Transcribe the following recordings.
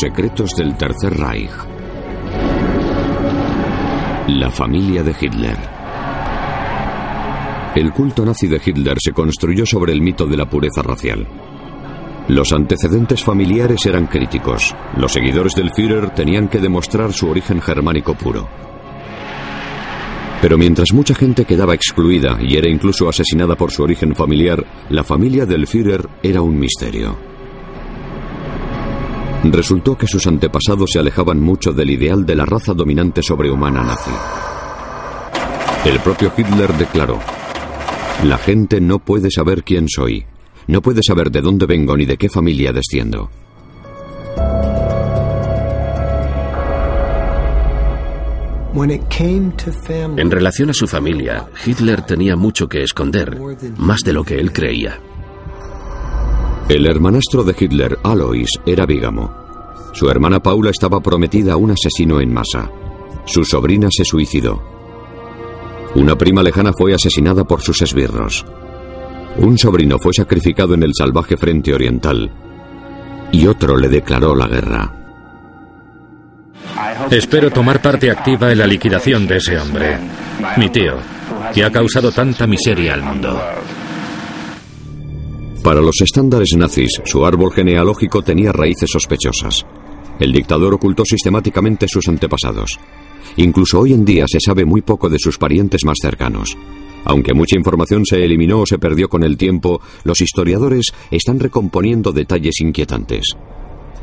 Secretos del Tercer Reich. La familia de Hitler. El culto nazi de Hitler se construyó sobre el mito de la pureza racial. Los antecedentes familiares eran críticos. Los seguidores del Führer tenían que demostrar su origen germánico puro. Pero mientras mucha gente quedaba excluida y era incluso asesinada por su origen familiar, la familia del Führer era un misterio. Resultó que sus antepasados se alejaban mucho del ideal de la raza dominante sobrehumana nazi. El propio Hitler declaró, La gente no puede saber quién soy, no puede saber de dónde vengo ni de qué familia desciendo. En relación a su familia, Hitler tenía mucho que esconder, más de lo que él creía. El hermanastro de Hitler, Alois, era bígamo. Su hermana Paula estaba prometida a un asesino en masa. Su sobrina se suicidó. Una prima lejana fue asesinada por sus esbirros. Un sobrino fue sacrificado en el salvaje frente oriental. Y otro le declaró la guerra. Espero tomar parte activa en la liquidación de ese hombre, mi tío, que ha causado tanta miseria al mundo. Para los estándares nazis, su árbol genealógico tenía raíces sospechosas. El dictador ocultó sistemáticamente sus antepasados. Incluso hoy en día se sabe muy poco de sus parientes más cercanos. Aunque mucha información se eliminó o se perdió con el tiempo, los historiadores están recomponiendo detalles inquietantes.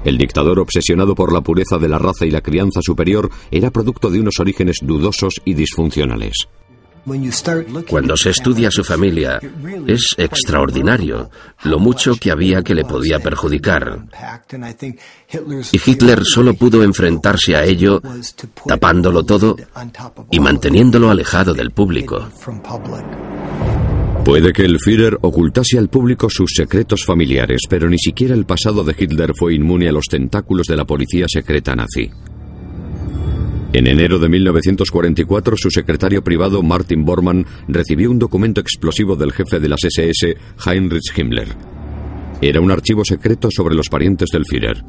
El dictador obsesionado por la pureza de la raza y la crianza superior era producto de unos orígenes dudosos y disfuncionales. Cuando se estudia su familia, es extraordinario lo mucho que había que le podía perjudicar. Y Hitler solo pudo enfrentarse a ello tapándolo todo y manteniéndolo alejado del público. Puede que el Führer ocultase al público sus secretos familiares, pero ni siquiera el pasado de Hitler fue inmune a los tentáculos de la policía secreta nazi. En enero de 1944, su secretario privado Martin Bormann recibió un documento explosivo del jefe de las SS, Heinrich Himmler. Era un archivo secreto sobre los parientes del Führer.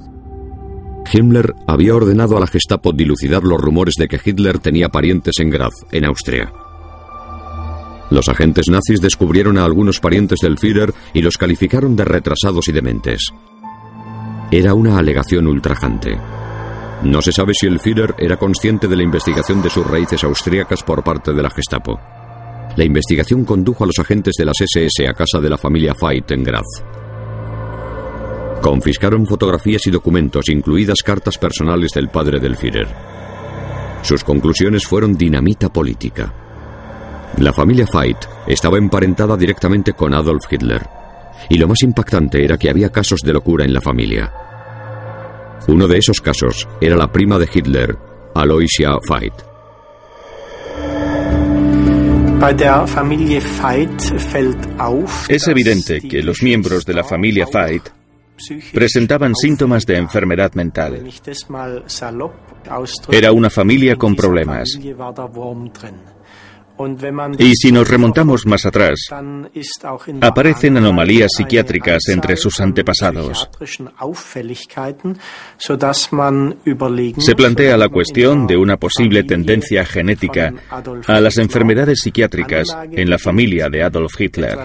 Himmler había ordenado a la Gestapo dilucidar los rumores de que Hitler tenía parientes en Graz, en Austria. Los agentes nazis descubrieron a algunos parientes del Führer y los calificaron de retrasados y dementes. Era una alegación ultrajante. No se sabe si el Führer era consciente de la investigación de sus raíces austríacas por parte de la Gestapo. La investigación condujo a los agentes de las SS a casa de la familia Veit en Graz. Confiscaron fotografías y documentos, incluidas cartas personales del padre del Führer. Sus conclusiones fueron dinamita política. La familia Veit estaba emparentada directamente con Adolf Hitler. Y lo más impactante era que había casos de locura en la familia. Uno de esos casos era la prima de Hitler, Aloysia Veit. Es evidente que los miembros de la familia Veit presentaban síntomas de enfermedad mental. Era una familia con problemas. Y si nos remontamos más atrás, aparecen anomalías psiquiátricas entre sus antepasados. Se plantea la cuestión de una posible tendencia genética a las enfermedades psiquiátricas en la familia de Adolf Hitler.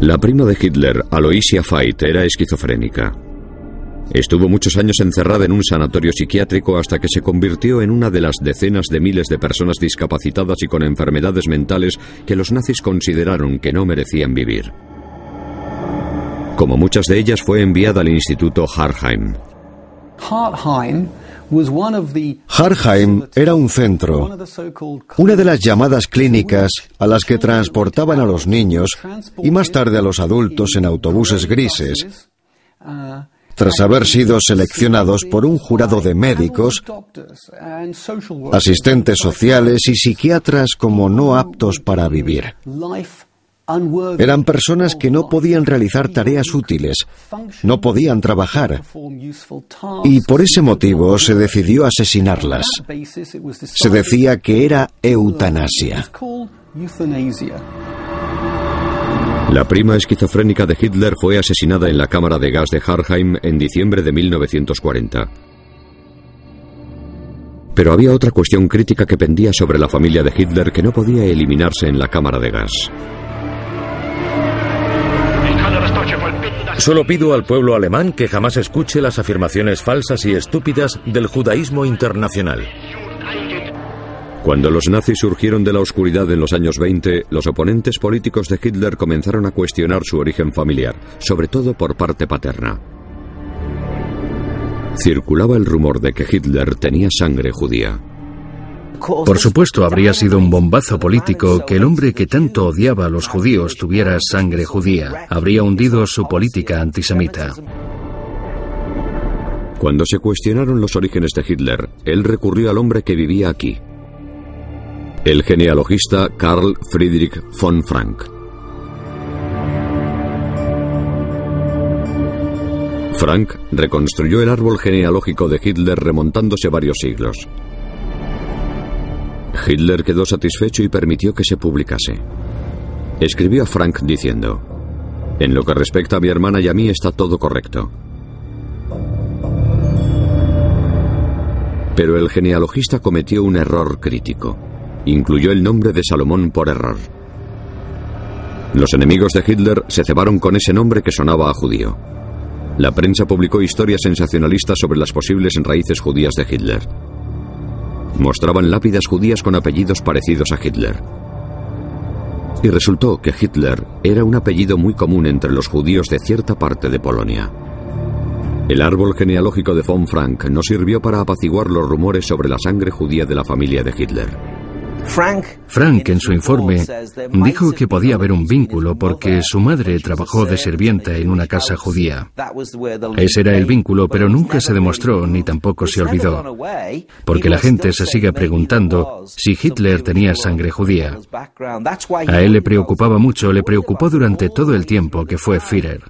La prima de Hitler, Aloysia Veit, era esquizofrénica. Estuvo muchos años encerrada en un sanatorio psiquiátrico hasta que se convirtió en una de las decenas de miles de personas discapacitadas y con enfermedades mentales que los nazis consideraron que no merecían vivir. Como muchas de ellas fue enviada al Instituto Harheim. Harheim era un centro, una de las llamadas clínicas a las que transportaban a los niños y más tarde a los adultos en autobuses grises tras haber sido seleccionados por un jurado de médicos, asistentes sociales y psiquiatras como no aptos para vivir. Eran personas que no podían realizar tareas útiles, no podían trabajar, y por ese motivo se decidió asesinarlas. Se decía que era eutanasia. La prima esquizofrénica de Hitler fue asesinada en la cámara de gas de Harheim en diciembre de 1940. Pero había otra cuestión crítica que pendía sobre la familia de Hitler que no podía eliminarse en la cámara de gas. Solo pido al pueblo alemán que jamás escuche las afirmaciones falsas y estúpidas del judaísmo internacional. Cuando los nazis surgieron de la oscuridad en los años 20, los oponentes políticos de Hitler comenzaron a cuestionar su origen familiar, sobre todo por parte paterna. Circulaba el rumor de que Hitler tenía sangre judía. Por supuesto, habría sido un bombazo político que el hombre que tanto odiaba a los judíos tuviera sangre judía. Habría hundido su política antisemita. Cuando se cuestionaron los orígenes de Hitler, él recurrió al hombre que vivía aquí, el genealogista Karl Friedrich von Frank. Frank reconstruyó el árbol genealógico de Hitler remontándose varios siglos. Hitler quedó satisfecho y permitió que se publicase. Escribió a Frank diciendo, En lo que respecta a mi hermana y a mí está todo correcto. Pero el genealogista cometió un error crítico. Incluyó el nombre de Salomón por error. Los enemigos de Hitler se cebaron con ese nombre que sonaba a judío. La prensa publicó historias sensacionalistas sobre las posibles raíces judías de Hitler. Mostraban lápidas judías con apellidos parecidos a Hitler. Y resultó que Hitler era un apellido muy común entre los judíos de cierta parte de Polonia. El árbol genealógico de von Frank no sirvió para apaciguar los rumores sobre la sangre judía de la familia de Hitler. Frank en su informe dijo que podía haber un vínculo porque su madre trabajó de sirvienta en una casa judía. Ese era el vínculo, pero nunca se demostró ni tampoco se olvidó, porque la gente se sigue preguntando si Hitler tenía sangre judía. A él le preocupaba mucho, le preocupó durante todo el tiempo que fue Führer.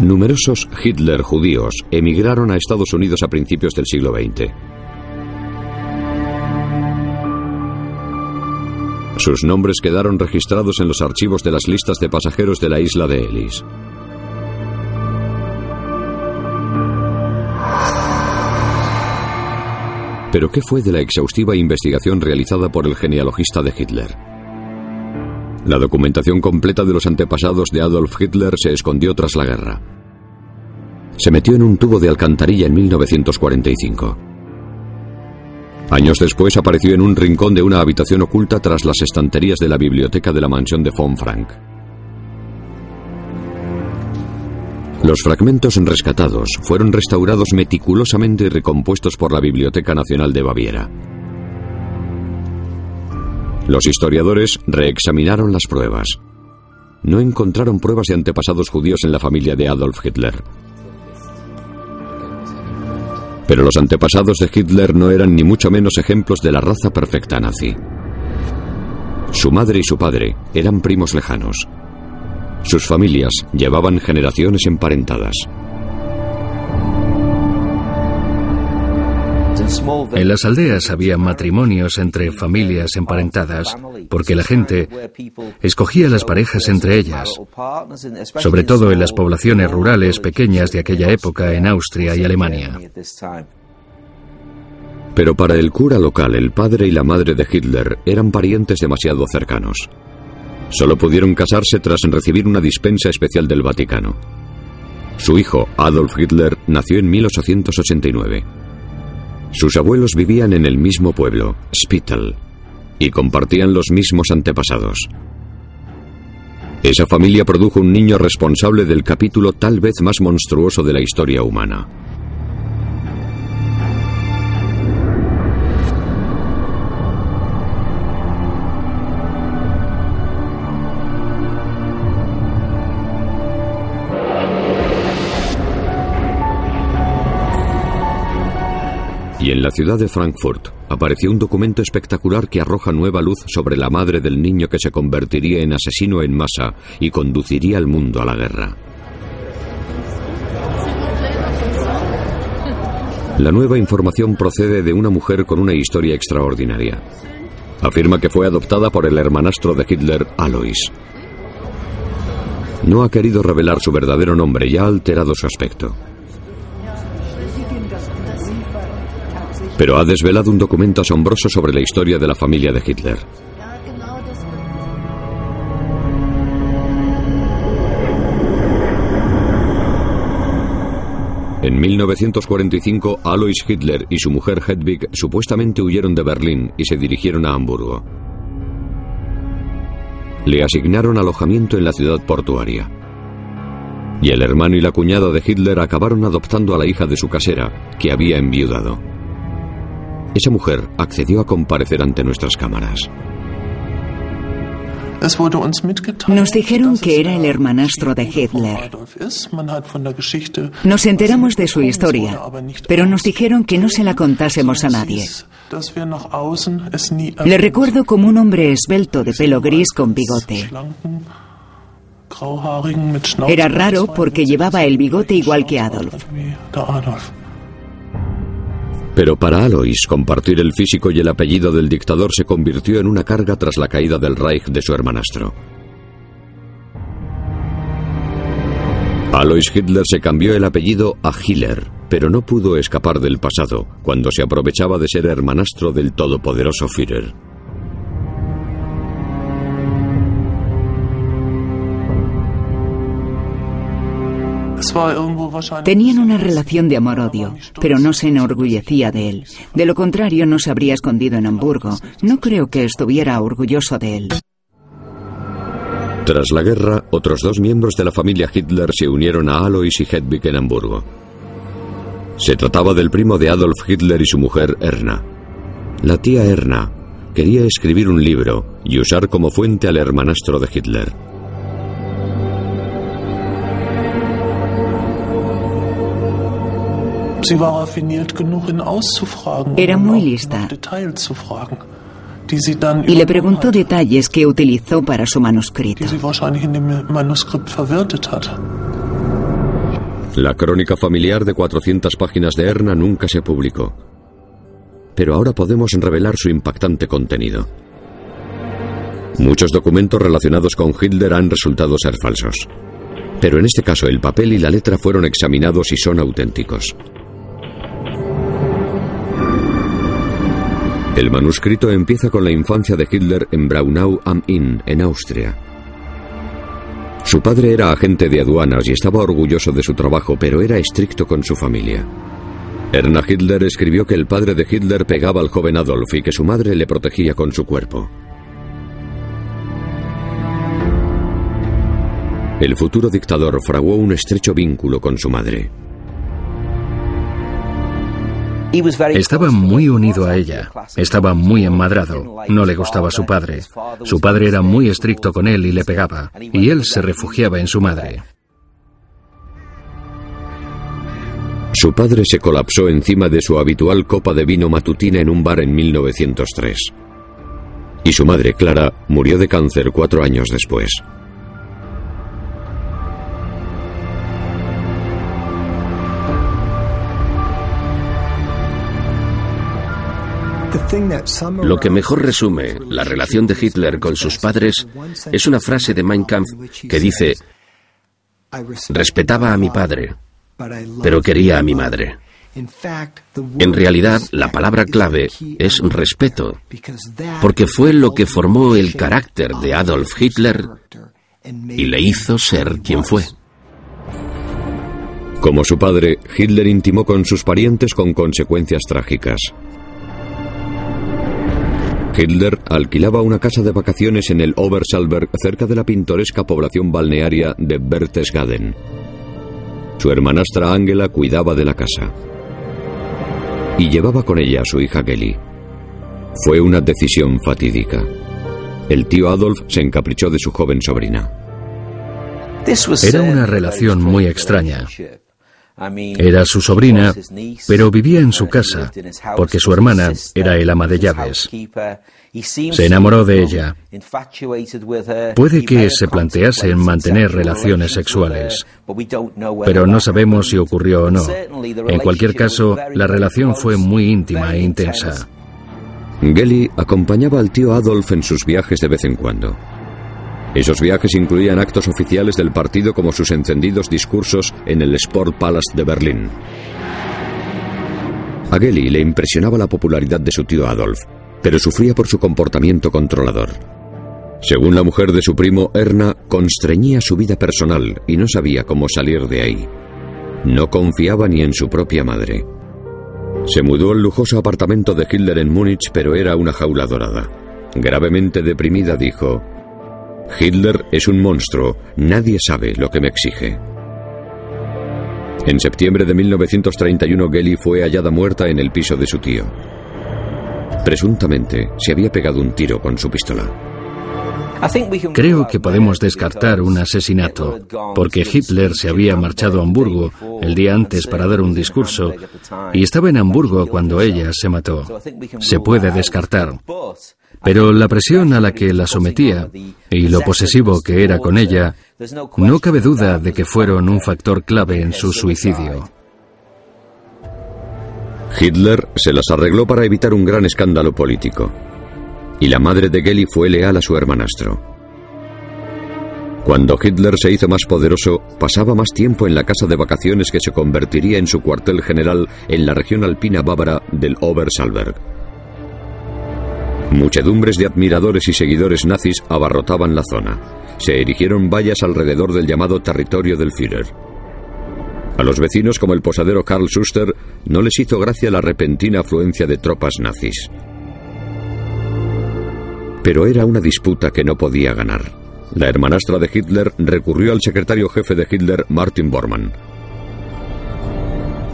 Numerosos Hitler judíos emigraron a Estados Unidos a principios del siglo XX. Sus nombres quedaron registrados en los archivos de las listas de pasajeros de la isla de Ellis. Pero ¿qué fue de la exhaustiva investigación realizada por el genealogista de Hitler? La documentación completa de los antepasados de Adolf Hitler se escondió tras la guerra. Se metió en un tubo de alcantarilla en 1945. Años después apareció en un rincón de una habitación oculta tras las estanterías de la biblioteca de la mansión de von Frank. Los fragmentos rescatados fueron restaurados meticulosamente y recompuestos por la Biblioteca Nacional de Baviera. Los historiadores reexaminaron las pruebas. No encontraron pruebas de antepasados judíos en la familia de Adolf Hitler. Pero los antepasados de Hitler no eran ni mucho menos ejemplos de la raza perfecta nazi. Su madre y su padre eran primos lejanos. Sus familias llevaban generaciones emparentadas. En las aldeas había matrimonios entre familias emparentadas porque la gente escogía las parejas entre ellas, sobre todo en las poblaciones rurales pequeñas de aquella época en Austria y Alemania. Pero para el cura local, el padre y la madre de Hitler eran parientes demasiado cercanos. Solo pudieron casarse tras recibir una dispensa especial del Vaticano. Su hijo, Adolf Hitler, nació en 1889. Sus abuelos vivían en el mismo pueblo, Spittal, y compartían los mismos antepasados. Esa familia produjo un niño responsable del capítulo tal vez más monstruoso de la historia humana. En la ciudad de Frankfurt apareció un documento espectacular que arroja nueva luz sobre la madre del niño que se convertiría en asesino en masa y conduciría al mundo a la guerra. La nueva información procede de una mujer con una historia extraordinaria. Afirma que fue adoptada por el hermanastro de Hitler, Alois. No ha querido revelar su verdadero nombre y ha alterado su aspecto. Pero ha desvelado un documento asombroso sobre la historia de la familia de Hitler. En 1945, Alois Hitler y su mujer Hedwig supuestamente huyeron de Berlín y se dirigieron a Hamburgo. Le asignaron alojamiento en la ciudad portuaria. Y el hermano y la cuñada de Hitler acabaron adoptando a la hija de su casera, que había enviudado. Esa mujer accedió a comparecer ante nuestras cámaras. Nos dijeron que era el hermanastro de Hitler. Nos enteramos de su historia, pero nos dijeron que no se la contásemos a nadie. Le recuerdo como un hombre esbelto de pelo gris con bigote. Era raro porque llevaba el bigote igual que Adolf. Pero para Alois, compartir el físico y el apellido del dictador se convirtió en una carga tras la caída del Reich de su hermanastro. Alois Hitler se cambió el apellido a Hiller, pero no pudo escapar del pasado, cuando se aprovechaba de ser hermanastro del todopoderoso Führer. Tenían una relación de amor-odio, pero no se enorgullecía de él. De lo contrario, no se habría escondido en Hamburgo. No creo que estuviera orgulloso de él. Tras la guerra, otros dos miembros de la familia Hitler se unieron a Alois y Hedwig en Hamburgo. Se trataba del primo de Adolf Hitler y su mujer Erna. La tía Erna quería escribir un libro y usar como fuente al hermanastro de Hitler. Era muy lista. Y le preguntó detalles que utilizó para su manuscrito. La crónica familiar de 400 páginas de Erna nunca se publicó. Pero ahora podemos revelar su impactante contenido. Muchos documentos relacionados con Hitler han resultado ser falsos. Pero en este caso el papel y la letra fueron examinados y son auténticos. El manuscrito empieza con la infancia de Hitler en Braunau am Inn, en Austria. Su padre era agente de aduanas y estaba orgulloso de su trabajo, pero era estricto con su familia. Erna Hitler escribió que el padre de Hitler pegaba al joven Adolf y que su madre le protegía con su cuerpo. El futuro dictador fraguó un estrecho vínculo con su madre. Estaba muy unido a ella, estaba muy enmadrado, no le gustaba su padre. Su padre era muy estricto con él y le pegaba, y él se refugiaba en su madre. Su padre se colapsó encima de su habitual copa de vino matutina en un bar en 1903. Y su madre, Clara, murió de cáncer cuatro años después. Lo que mejor resume la relación de Hitler con sus padres es una frase de Mein Kampf que dice, respetaba a mi padre, pero quería a mi madre. En realidad, la palabra clave es respeto, porque fue lo que formó el carácter de Adolf Hitler y le hizo ser quien fue. Como su padre, Hitler intimó con sus parientes con consecuencias trágicas. Hitler alquilaba una casa de vacaciones en el Obersalberg cerca de la pintoresca población balnearia de Berchtesgaden. Su hermanastra Angela cuidaba de la casa y llevaba con ella a su hija Kelly. Fue una decisión fatídica. El tío Adolf se encaprichó de su joven sobrina. Era una relación muy extraña. Era su sobrina, pero vivía en su casa, porque su hermana era el ama de llaves. Se enamoró de ella. Puede que se plantease en mantener relaciones sexuales, pero no sabemos si ocurrió o no. En cualquier caso, la relación fue muy íntima e intensa. Gelly acompañaba al tío Adolf en sus viajes de vez en cuando. Esos viajes incluían actos oficiales del partido como sus encendidos discursos en el Sport Palace de Berlín. A Gelly le impresionaba la popularidad de su tío Adolf, pero sufría por su comportamiento controlador. Según la mujer de su primo, Erna constreñía su vida personal y no sabía cómo salir de ahí. No confiaba ni en su propia madre. Se mudó al lujoso apartamento de Hitler en Múnich, pero era una jaula dorada. Gravemente deprimida dijo, Hitler es un monstruo, nadie sabe lo que me exige. En septiembre de 1931 Gelly fue hallada muerta en el piso de su tío. Presuntamente se había pegado un tiro con su pistola. Creo que podemos descartar un asesinato, porque Hitler se había marchado a Hamburgo el día antes para dar un discurso y estaba en Hamburgo cuando ella se mató. Se puede descartar. Pero la presión a la que la sometía y lo posesivo que era con ella, no cabe duda de que fueron un factor clave en su suicidio. Hitler se las arregló para evitar un gran escándalo político y la madre de Gelly fue leal a su hermanastro. Cuando Hitler se hizo más poderoso, pasaba más tiempo en la casa de vacaciones que se convertiría en su cuartel general en la región alpina bávara del Obersalberg. Muchedumbres de admiradores y seguidores nazis abarrotaban la zona. Se erigieron vallas alrededor del llamado territorio del Führer. A los vecinos como el posadero Karl Schuster no les hizo gracia la repentina afluencia de tropas nazis. Pero era una disputa que no podía ganar. La hermanastra de Hitler recurrió al secretario jefe de Hitler, Martin Bormann.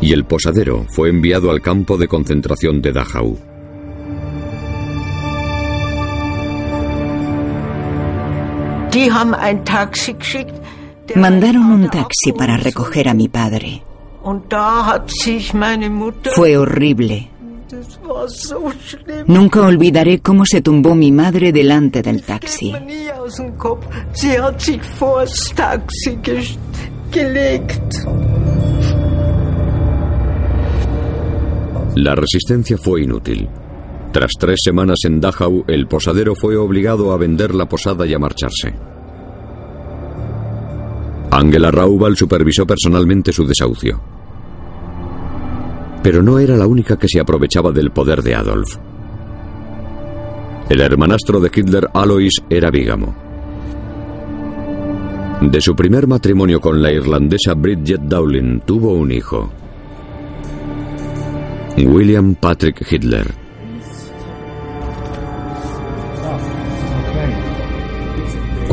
Y el posadero fue enviado al campo de concentración de Dachau. Mandaron un taxi para recoger a mi padre. Fue horrible. Nunca olvidaré cómo se tumbó mi madre delante del taxi. La resistencia fue inútil. Tras tres semanas en Dachau, el posadero fue obligado a vender la posada y a marcharse. Angela Raubal supervisó personalmente su desahucio. Pero no era la única que se aprovechaba del poder de Adolf. El hermanastro de Hitler, Alois, era bígamo. De su primer matrimonio con la irlandesa Bridget Dowling tuvo un hijo, William Patrick Hitler.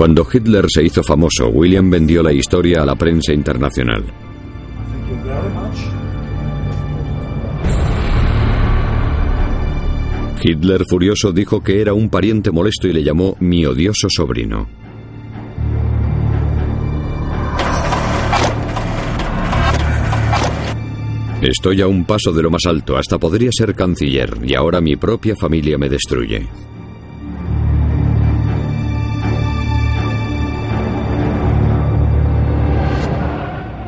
Cuando Hitler se hizo famoso, William vendió la historia a la prensa internacional. Hitler furioso dijo que era un pariente molesto y le llamó mi odioso sobrino. Estoy a un paso de lo más alto, hasta podría ser canciller, y ahora mi propia familia me destruye.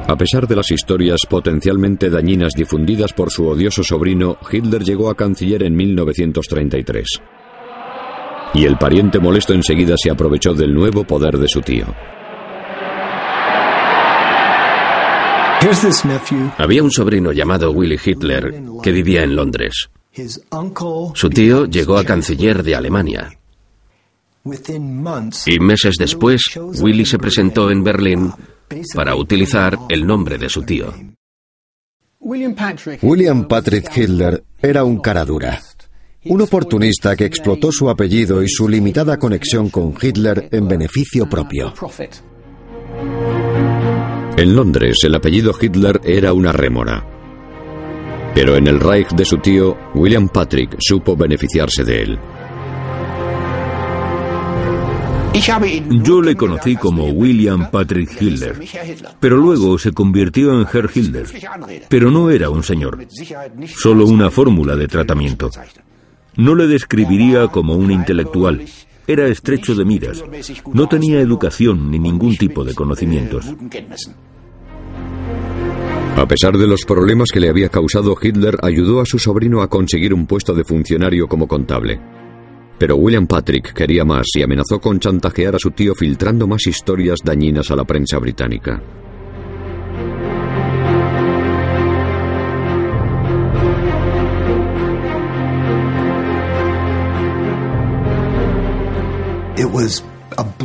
A pesar de las historias potencialmente dañinas difundidas por su odioso sobrino, Hitler llegó a canciller en 1933. Y el pariente molesto enseguida se aprovechó del nuevo poder de su tío. Había un sobrino llamado Willy Hitler que vivía en Londres. Su tío llegó a canciller de Alemania. Y meses después, Willy se presentó en Berlín para utilizar el nombre de su tío. William Patrick Hitler era un cara dura, un oportunista que explotó su apellido y su limitada conexión con Hitler en beneficio propio. En Londres el apellido Hitler era una rémora. Pero en el Reich de su tío, William Patrick supo beneficiarse de él. Yo le conocí como William Patrick Hitler, pero luego se convirtió en Herr Hitler. Pero no era un señor, solo una fórmula de tratamiento. No le describiría como un intelectual. Era estrecho de miras. No tenía educación ni ningún tipo de conocimientos. A pesar de los problemas que le había causado, Hitler ayudó a su sobrino a conseguir un puesto de funcionario como contable. Pero William Patrick quería más y amenazó con chantajear a su tío filtrando más historias dañinas a la prensa británica.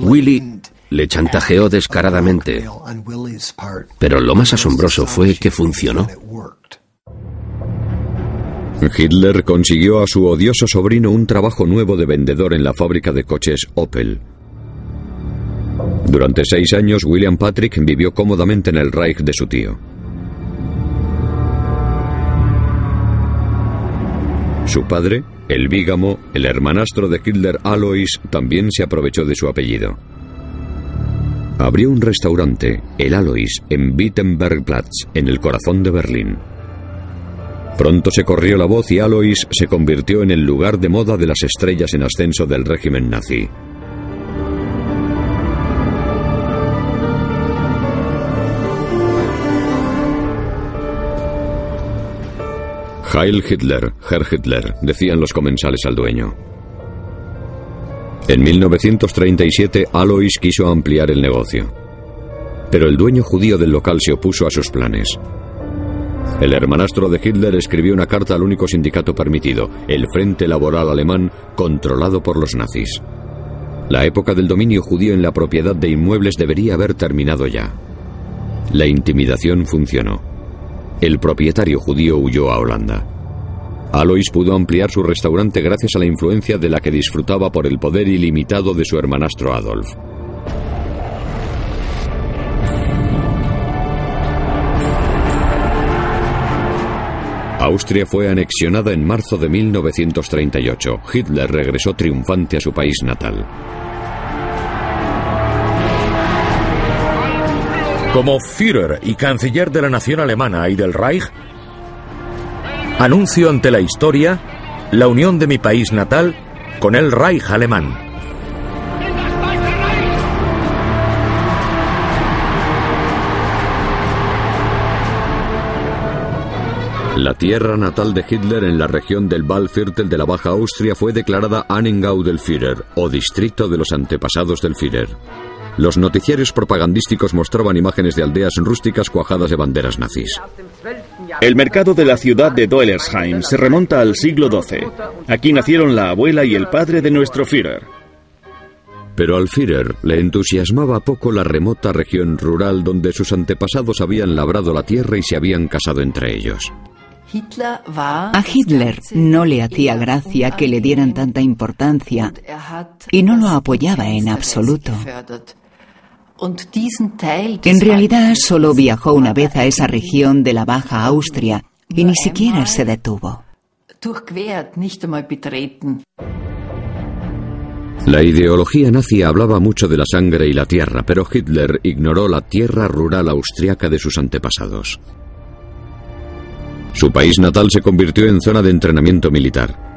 Willy le chantajeó descaradamente, pero lo más asombroso fue que funcionó. Hitler consiguió a su odioso sobrino un trabajo nuevo de vendedor en la fábrica de coches Opel. Durante seis años, William Patrick vivió cómodamente en el Reich de su tío. Su padre, el bígamo, el hermanastro de Hitler Alois, también se aprovechó de su apellido. Abrió un restaurante, el Alois, en Wittenbergplatz, en el corazón de Berlín. Pronto se corrió la voz y Alois se convirtió en el lugar de moda de las estrellas en ascenso del régimen nazi. Heil Hitler, Herr Hitler, decían los comensales al dueño. En 1937 Alois quiso ampliar el negocio, pero el dueño judío del local se opuso a sus planes. El hermanastro de Hitler escribió una carta al único sindicato permitido, el Frente Laboral Alemán, controlado por los nazis. La época del dominio judío en la propiedad de inmuebles debería haber terminado ya. La intimidación funcionó. El propietario judío huyó a Holanda. Alois pudo ampliar su restaurante gracias a la influencia de la que disfrutaba por el poder ilimitado de su hermanastro Adolf. Austria fue anexionada en marzo de 1938. Hitler regresó triunfante a su país natal. Como Führer y canciller de la nación alemana y del Reich, anuncio ante la historia la unión de mi país natal con el Reich alemán. La tierra natal de Hitler en la región del Waldviertel de la Baja Austria fue declarada Annengau del Führer, o distrito de los antepasados del Führer. Los noticiarios propagandísticos mostraban imágenes de aldeas rústicas cuajadas de banderas nazis. El mercado de la ciudad de Doelersheim se remonta al siglo XII. Aquí nacieron la abuela y el padre de nuestro Führer. Pero al Führer le entusiasmaba poco la remota región rural donde sus antepasados habían labrado la tierra y se habían casado entre ellos. A Hitler no le hacía gracia que le dieran tanta importancia y no lo apoyaba en absoluto. En realidad solo viajó una vez a esa región de la Baja Austria y ni siquiera se detuvo. La ideología nazi hablaba mucho de la sangre y la tierra, pero Hitler ignoró la tierra rural austriaca de sus antepasados. Su país natal se convirtió en zona de entrenamiento militar.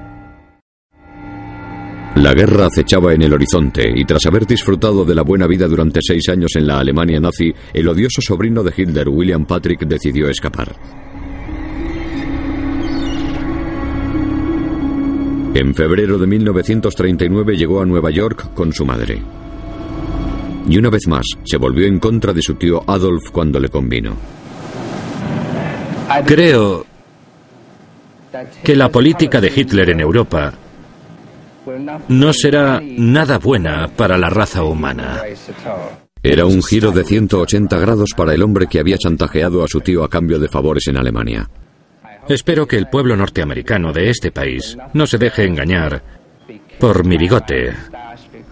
La guerra acechaba en el horizonte y tras haber disfrutado de la buena vida durante seis años en la Alemania nazi, el odioso sobrino de Hitler, William Patrick, decidió escapar. En febrero de 1939 llegó a Nueva York con su madre. Y una vez más se volvió en contra de su tío Adolf cuando le convino. Creo que la política de Hitler en Europa no será nada buena para la raza humana. Era un giro de 180 grados para el hombre que había chantajeado a su tío a cambio de favores en Alemania. Espero que el pueblo norteamericano de este país no se deje engañar por mi bigote,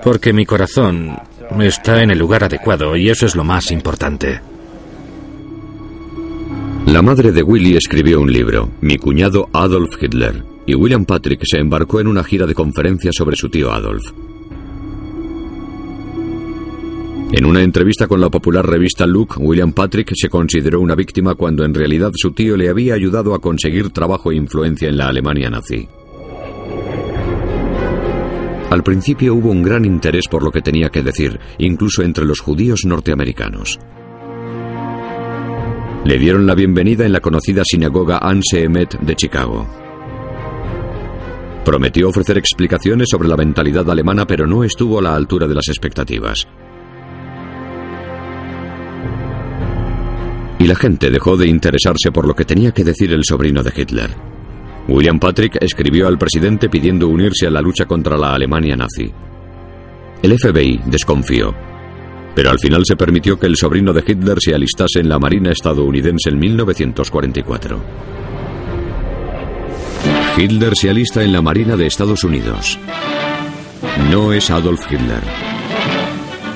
porque mi corazón está en el lugar adecuado y eso es lo más importante. La madre de Willy escribió un libro, Mi cuñado Adolf Hitler, y William Patrick se embarcó en una gira de conferencias sobre su tío Adolf. En una entrevista con la popular revista Look, William Patrick se consideró una víctima cuando en realidad su tío le había ayudado a conseguir trabajo e influencia en la Alemania nazi. Al principio hubo un gran interés por lo que tenía que decir, incluso entre los judíos norteamericanos. Le dieron la bienvenida en la conocida sinagoga Anse Emet de Chicago. Prometió ofrecer explicaciones sobre la mentalidad alemana, pero no estuvo a la altura de las expectativas. Y la gente dejó de interesarse por lo que tenía que decir el sobrino de Hitler. William Patrick escribió al presidente pidiendo unirse a la lucha contra la Alemania nazi. El FBI desconfió, pero al final se permitió que el sobrino de Hitler se alistase en la Marina estadounidense en 1944. Hitler se alista en la Marina de Estados Unidos. No es Adolf Hitler.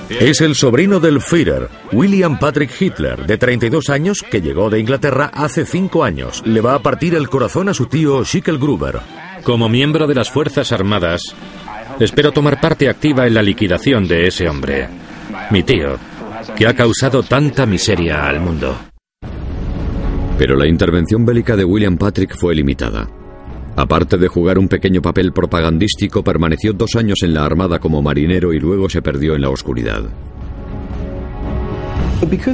Es el sobrino del Führer, William Patrick Hitler, de 32 años, que llegó de Inglaterra hace 5 años. Le va a partir el corazón a su tío Schickel Gruber. Como miembro de las Fuerzas Armadas, espero tomar parte activa en la liquidación de ese hombre, mi tío, que ha causado tanta miseria al mundo. Pero la intervención bélica de William Patrick fue limitada. Aparte de jugar un pequeño papel propagandístico, permaneció dos años en la Armada como marinero y luego se perdió en la oscuridad.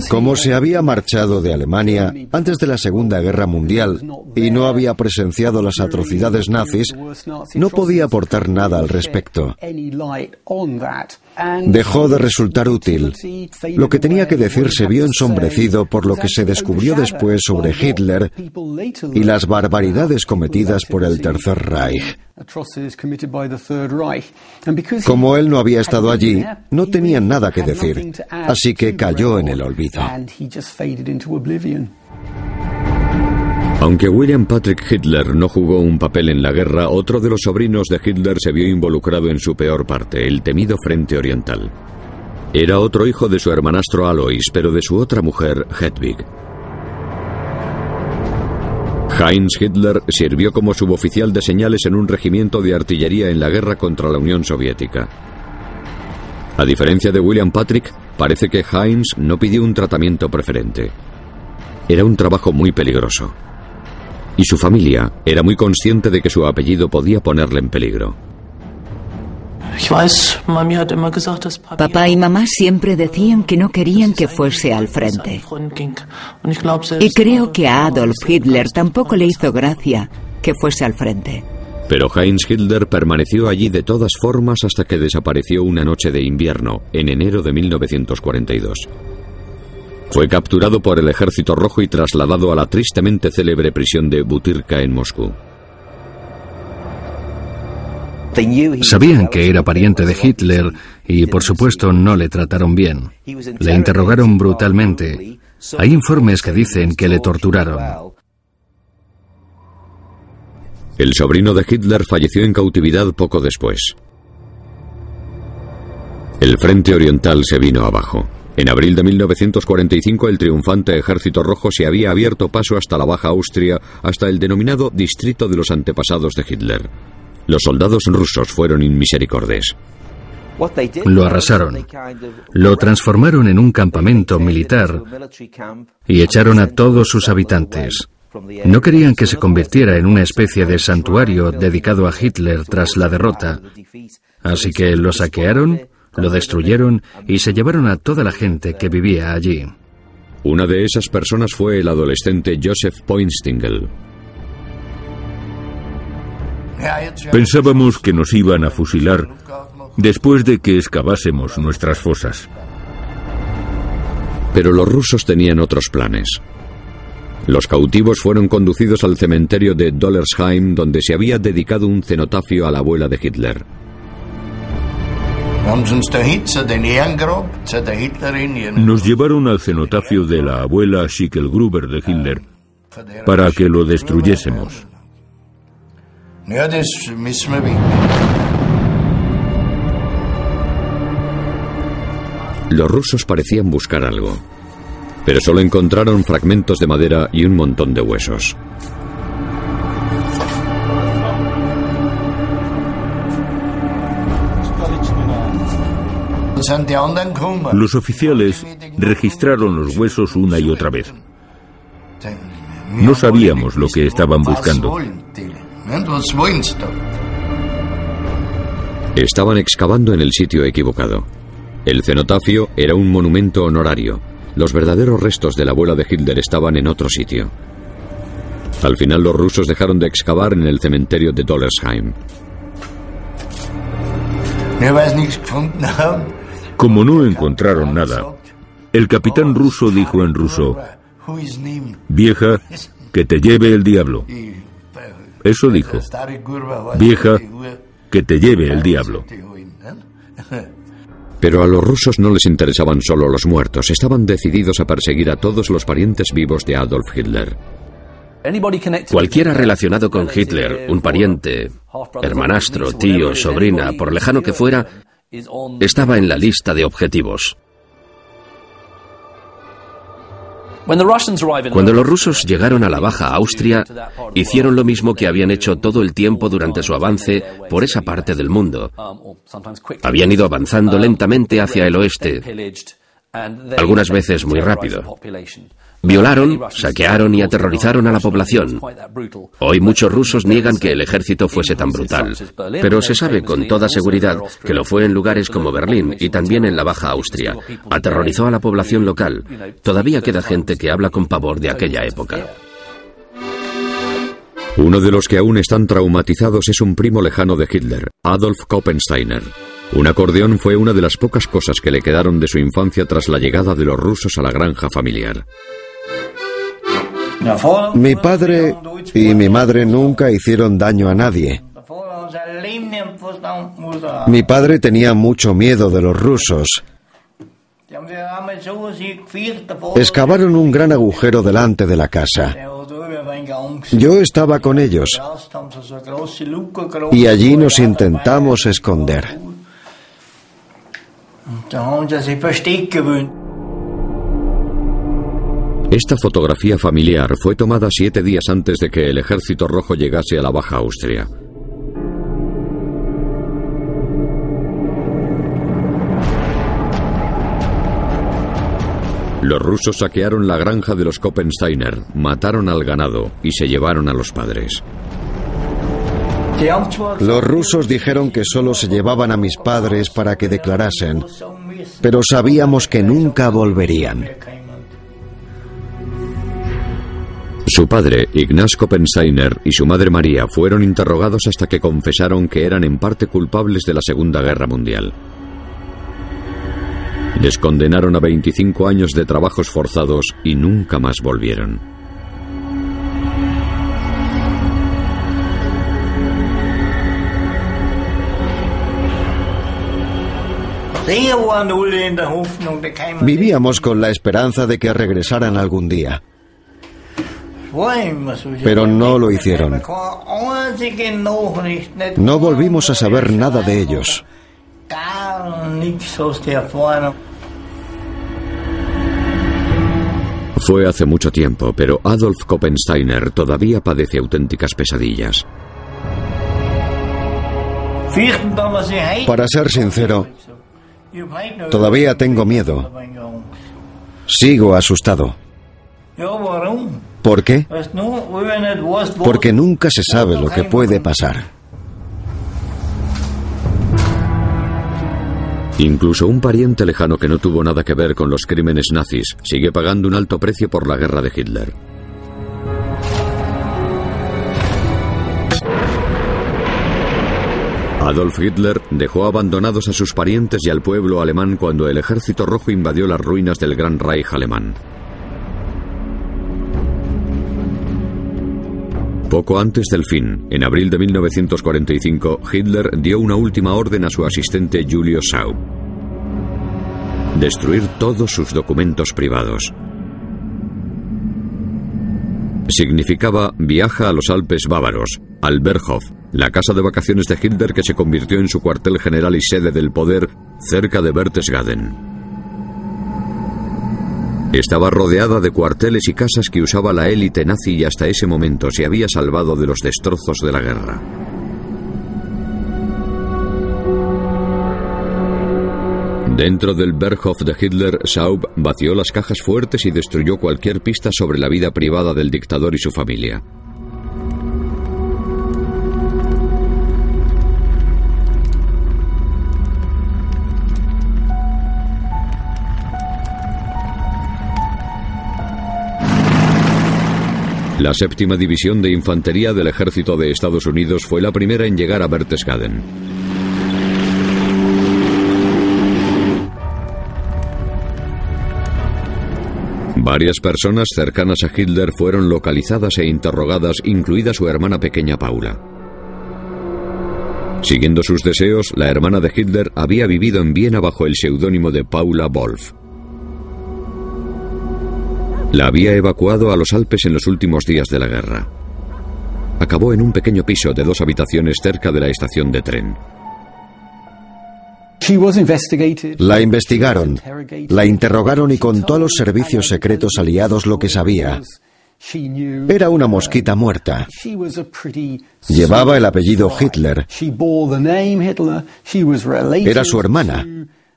Como se había marchado de Alemania antes de la Segunda Guerra Mundial y no había presenciado las atrocidades nazis, no podía aportar nada al respecto. Dejó de resultar útil. Lo que tenía que decir se vio ensombrecido por lo que se descubrió después sobre Hitler y las barbaridades cometidas por el Tercer Reich. Como él no había estado allí, no tenía nada que decir, así que cayó en el olvido. Aunque William Patrick Hitler no jugó un papel en la guerra, otro de los sobrinos de Hitler se vio involucrado en su peor parte, el temido Frente Oriental. Era otro hijo de su hermanastro Alois, pero de su otra mujer, Hedwig. Heinz Hitler sirvió como suboficial de señales en un regimiento de artillería en la guerra contra la Unión Soviética. A diferencia de William Patrick, parece que Heinz no pidió un tratamiento preferente. Era un trabajo muy peligroso. Y su familia era muy consciente de que su apellido podía ponerle en peligro. Papá y mamá siempre decían que no querían que fuese al frente. Y creo que a Adolf Hitler tampoco le hizo gracia que fuese al frente. Pero Heinz Hitler permaneció allí de todas formas hasta que desapareció una noche de invierno, en enero de 1942. Fue capturado por el Ejército Rojo y trasladado a la tristemente célebre prisión de Butyrka en Moscú. Sabían que era pariente de Hitler y por supuesto no le trataron bien. Le interrogaron brutalmente. Hay informes que dicen que le torturaron. El sobrino de Hitler falleció en cautividad poco después. El frente oriental se vino abajo. En abril de 1945 el triunfante Ejército Rojo se había abierto paso hasta la Baja Austria, hasta el denominado Distrito de los Antepasados de Hitler. Los soldados rusos fueron inmisericordes. Lo arrasaron. Lo transformaron en un campamento militar y echaron a todos sus habitantes. No querían que se convirtiera en una especie de santuario dedicado a Hitler tras la derrota. Así que lo saquearon, lo destruyeron y se llevaron a toda la gente que vivía allí. Una de esas personas fue el adolescente Joseph Pointstingel. Pensábamos que nos iban a fusilar después de que excavásemos nuestras fosas. Pero los rusos tenían otros planes. Los cautivos fueron conducidos al cementerio de Dollersheim, donde se había dedicado un cenotafio a la abuela de Hitler. Nos llevaron al cenotafio de la abuela Schickel-Gruber de Hitler para que lo destruyésemos. Los rusos parecían buscar algo, pero solo encontraron fragmentos de madera y un montón de huesos. Los oficiales registraron los huesos una y otra vez. No sabíamos lo que estaban buscando. Estaban excavando en el sitio equivocado. El cenotafio era un monumento honorario. los verdaderos restos de la abuela de Hitler estaban en otro sitio. Al final los rusos dejaron de excavar en el cementerio de Dollersheim. Como no encontraron nada, el capitán ruso dijo en ruso, vieja, que te lleve el diablo. Eso dijo, vieja, que te lleve el diablo. Pero a los rusos no les interesaban solo los muertos, estaban decididos a perseguir a todos los parientes vivos de Adolf Hitler. Cualquiera relacionado con Hitler, un pariente, hermanastro, tío, sobrina, por lejano que fuera, estaba en la lista de objetivos. Cuando los rusos llegaron a la Baja Austria, hicieron lo mismo que habían hecho todo el tiempo durante su avance por esa parte del mundo. Habían ido avanzando lentamente hacia el oeste, algunas veces muy rápido. Violaron, saquearon y aterrorizaron a la población. Hoy muchos rusos niegan que el ejército fuese tan brutal, pero se sabe con toda seguridad que lo fue en lugares como Berlín y también en la Baja Austria. Aterrorizó a la población local. Todavía queda gente que habla con pavor de aquella época. Uno de los que aún están traumatizados es un primo lejano de Hitler, Adolf Koppensteiner. Un acordeón fue una de las pocas cosas que le quedaron de su infancia tras la llegada de los rusos a la granja familiar. Mi padre y mi madre nunca hicieron daño a nadie. Mi padre tenía mucho miedo de los rusos. Excavaron un gran agujero delante de la casa. Yo estaba con ellos y allí nos intentamos esconder. Esta fotografía familiar fue tomada siete días antes de que el ejército rojo llegase a la Baja Austria. Los rusos saquearon la granja de los Koppensteiner, mataron al ganado y se llevaron a los padres. Los rusos dijeron que solo se llevaban a mis padres para que declarasen, pero sabíamos que nunca volverían. Su padre, Ignaz Koppensteiner, y su madre María fueron interrogados hasta que confesaron que eran en parte culpables de la Segunda Guerra Mundial. Les condenaron a 25 años de trabajos forzados y nunca más volvieron. Vivíamos con la esperanza de que regresaran algún día. Pero no lo hicieron. No volvimos a saber nada de ellos. Fue hace mucho tiempo, pero Adolf Koppensteiner todavía padece auténticas pesadillas. Para ser sincero, todavía tengo miedo. Sigo asustado. ¿Por qué? Porque nunca se sabe lo que puede pasar. Incluso un pariente lejano que no tuvo nada que ver con los crímenes nazis sigue pagando un alto precio por la guerra de Hitler. Adolf Hitler dejó abandonados a sus parientes y al pueblo alemán cuando el ejército rojo invadió las ruinas del Gran Reich alemán. Poco antes del fin, en abril de 1945, Hitler dio una última orden a su asistente Julio Saub. Destruir todos sus documentos privados. Significaba viaja a los Alpes bávaros, al Berghof, la casa de vacaciones de Hitler que se convirtió en su cuartel general y sede del poder cerca de Berchtesgaden. Estaba rodeada de cuarteles y casas que usaba la élite nazi y hasta ese momento se había salvado de los destrozos de la guerra. Dentro del Berghof de Hitler, Saub vació las cajas fuertes y destruyó cualquier pista sobre la vida privada del dictador y su familia. La séptima división de infantería del ejército de Estados Unidos fue la primera en llegar a Berchtesgaden. Varias personas cercanas a Hitler fueron localizadas e interrogadas, incluida su hermana pequeña Paula. Siguiendo sus deseos, la hermana de Hitler había vivido en Viena bajo el seudónimo de Paula Wolf. La había evacuado a los Alpes en los últimos días de la guerra. Acabó en un pequeño piso de dos habitaciones cerca de la estación de tren. La investigaron, la interrogaron y contó a los servicios secretos aliados lo que sabía. Era una mosquita muerta. Llevaba el apellido Hitler. Era su hermana,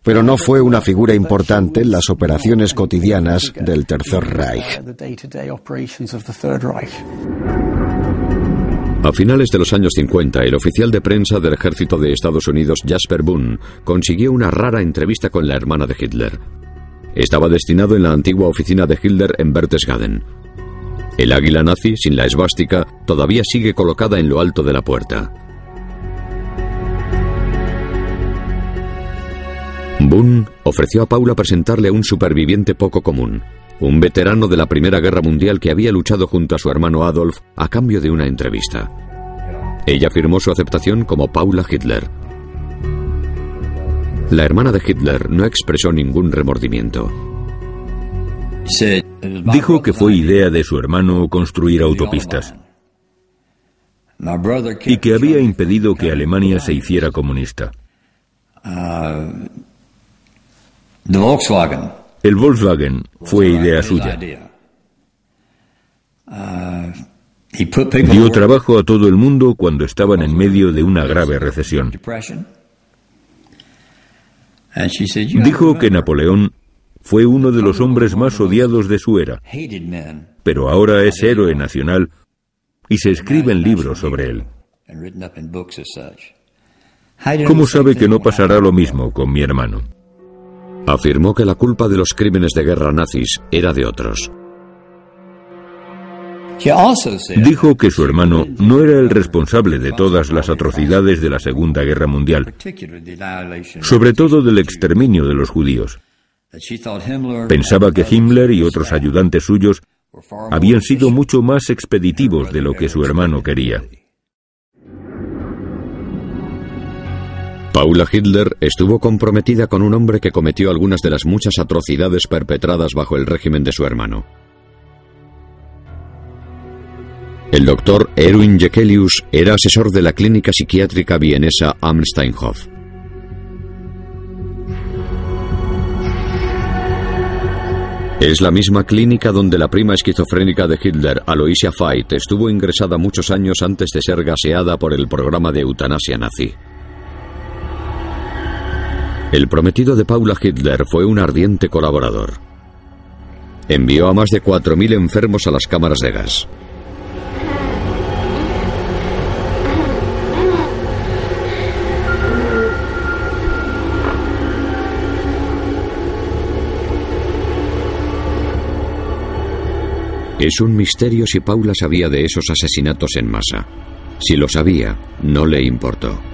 pero no fue una figura importante en las operaciones cotidianas del Tercer Reich. A finales de los años 50, el oficial de prensa del ejército de Estados Unidos, Jasper Boone, consiguió una rara entrevista con la hermana de Hitler. Estaba destinado en la antigua oficina de Hitler en Berchtesgaden. El águila nazi, sin la esvástica, todavía sigue colocada en lo alto de la puerta. Boone ofreció a Paula presentarle a un superviviente poco común, un veterano de la Primera Guerra Mundial que había luchado junto a su hermano Adolf a cambio de una entrevista. Ella firmó su aceptación como Paula Hitler. La hermana de Hitler no expresó ningún remordimiento. Dijo que fue idea de su hermano construir autopistas y que había impedido que Alemania se hiciera comunista. El Volkswagen fue idea suya. Dio trabajo a todo el mundo cuando estaban en medio de una grave recesión. Dijo que Napoleón fue uno de los hombres más odiados de su era, pero ahora es héroe nacional y se escriben libros sobre él. ¿Cómo sabe que no pasará lo mismo con mi hermano? Afirmó que la culpa de los crímenes de guerra nazis era de otros. Dijo que su hermano no era el responsable de todas las atrocidades de la Segunda Guerra Mundial, sobre todo del exterminio de los judíos. Pensaba que Himmler y otros ayudantes suyos habían sido mucho más expeditivos de lo que su hermano quería. Paula Hitler estuvo comprometida con un hombre que cometió algunas de las muchas atrocidades perpetradas bajo el régimen de su hermano. El doctor Erwin Jekelius era asesor de la clínica psiquiátrica vienesa Am Steinhof. Es la misma clínica donde la prima esquizofrénica de Hitler, Aloysia Veit, estuvo ingresada muchos años antes de ser gaseada por el programa de eutanasia nazi. El prometido de Paula Hitler fue un ardiente colaborador. Envió a más de 4.000 enfermos a las cámaras de gas. Es un misterio si Paula sabía de esos asesinatos en masa. Si lo sabía, no le importó.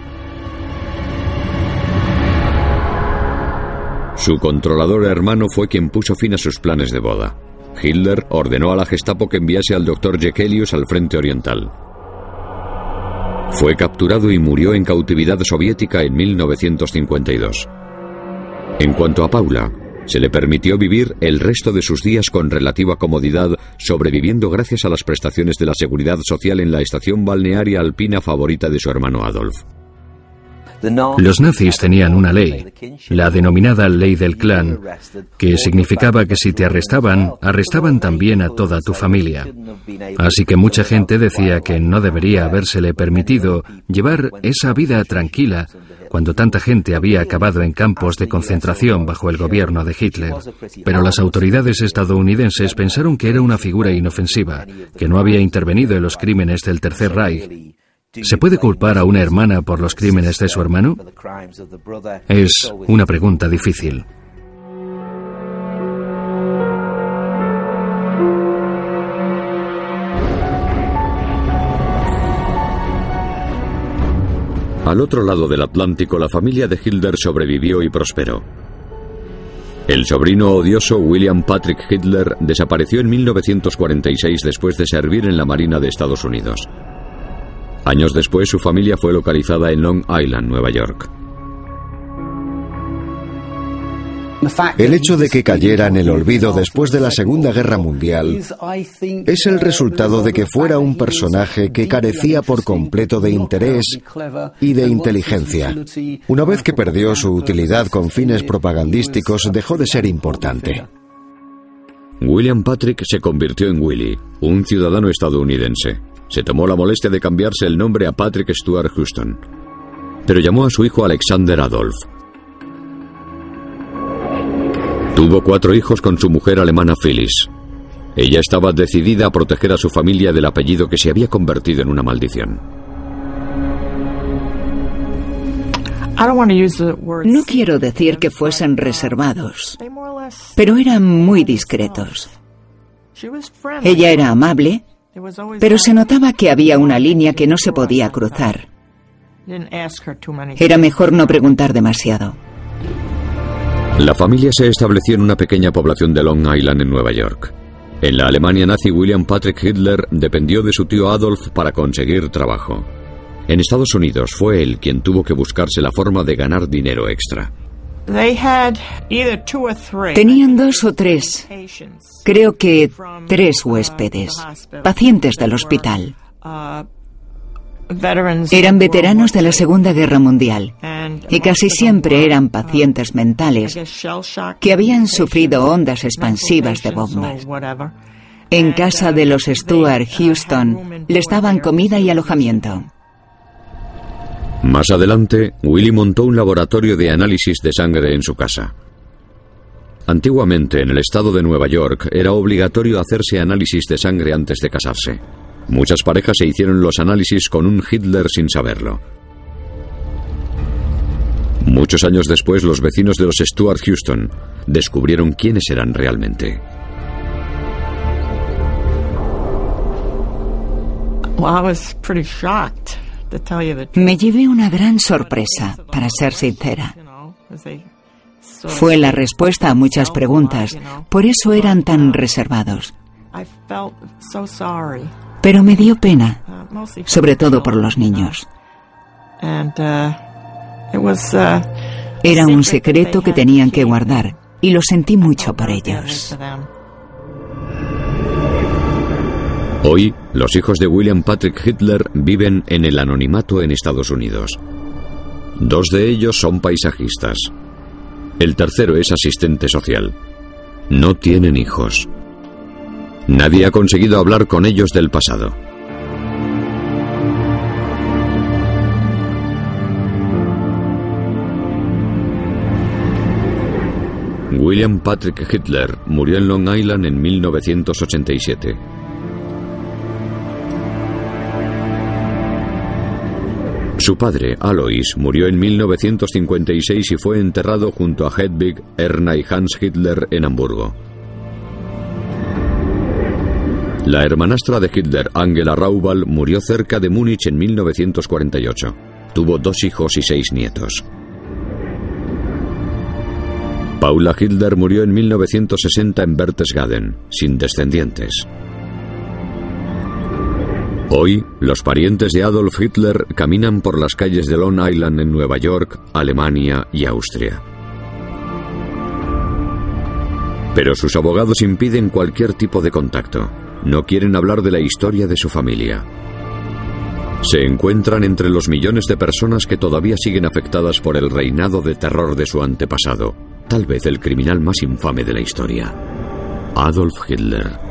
Su controlador hermano fue quien puso fin a sus planes de boda. Hitler ordenó a la Gestapo que enviase al doctor Jekelius al frente oriental. Fue capturado y murió en cautividad soviética en 1952. En cuanto a Paula, se le permitió vivir el resto de sus días con relativa comodidad, sobreviviendo gracias a las prestaciones de la seguridad social en la estación balnearia alpina favorita de su hermano Adolf. Los nazis tenían una ley, la denominada ley del clan, que significaba que si te arrestaban, arrestaban también a toda tu familia. Así que mucha gente decía que no debería habérsele permitido llevar esa vida tranquila cuando tanta gente había acabado en campos de concentración bajo el gobierno de Hitler. Pero las autoridades estadounidenses pensaron que era una figura inofensiva, que no había intervenido en los crímenes del Tercer Reich ¿Se puede culpar a una hermana por los crímenes de su hermano? Es una pregunta difícil. Al otro lado del Atlántico, la familia de Hitler sobrevivió y prosperó. El sobrino odioso William Patrick Hitler desapareció en 1946 después de servir en la Marina de Estados Unidos. Años después su familia fue localizada en Long Island, Nueva York. El hecho de que cayera en el olvido después de la Segunda Guerra Mundial es el resultado de que fuera un personaje que carecía por completo de interés y de inteligencia. Una vez que perdió su utilidad con fines propagandísticos, dejó de ser importante. William Patrick se convirtió en Willie, un ciudadano estadounidense. Se tomó la molestia de cambiarse el nombre a Patrick Stuart Houston, pero llamó a su hijo Alexander Adolf. Tuvo cuatro hijos con su mujer alemana Phyllis. Ella estaba decidida a proteger a su familia del apellido que se había convertido en una maldición. No quiero decir que fuesen reservados, pero eran muy discretos. Ella era amable, pero se notaba que había una línea que no se podía cruzar. Era mejor no preguntar demasiado. La familia se estableció en una pequeña población de Long Island en Nueva York. En la Alemania nazi, William Patrick Hitler dependió de su tío Adolf para conseguir trabajo. En Estados Unidos fue él quien tuvo que buscarse la forma de ganar dinero extra. Tenían dos o tres, creo que tres huéspedes, pacientes del hospital. Eran veteranos de la Segunda Guerra Mundial y casi siempre eran pacientes mentales que habían sufrido ondas expansivas de bombas. En casa de los Stuart Houston les daban comida y alojamiento. Más adelante, Willy montó un laboratorio de análisis de sangre en su casa. Antiguamente, en el estado de Nueva York, era obligatorio hacerse análisis de sangre antes de casarse. Muchas parejas se hicieron los análisis con un Hitler sin saberlo. Muchos años después, los vecinos de los Stuart Houston descubrieron quiénes eran realmente. Me llevé una gran sorpresa, para ser sincera. Fue la respuesta a muchas preguntas, por eso eran tan reservados. Pero me dio pena, sobre todo por los niños. Era un secreto que tenían que guardar y lo sentí mucho por ellos. Hoy, los hijos de William Patrick Hitler viven en el anonimato en Estados Unidos. Dos de ellos son paisajistas. El tercero es asistente social. No tienen hijos. Nadie ha conseguido hablar con ellos del pasado. William Patrick Hitler murió en Long Island en 1987. Su padre, Alois, murió en 1956 y fue enterrado junto a Hedwig, Erna y Hans Hitler en Hamburgo. La hermanastra de Hitler, Angela Raubal, murió cerca de Múnich en 1948. Tuvo dos hijos y seis nietos. Paula Hitler murió en 1960 en Berchtesgaden, sin descendientes. Hoy, los parientes de Adolf Hitler caminan por las calles de Long Island en Nueva York, Alemania y Austria. Pero sus abogados impiden cualquier tipo de contacto. No quieren hablar de la historia de su familia. Se encuentran entre los millones de personas que todavía siguen afectadas por el reinado de terror de su antepasado, tal vez el criminal más infame de la historia, Adolf Hitler.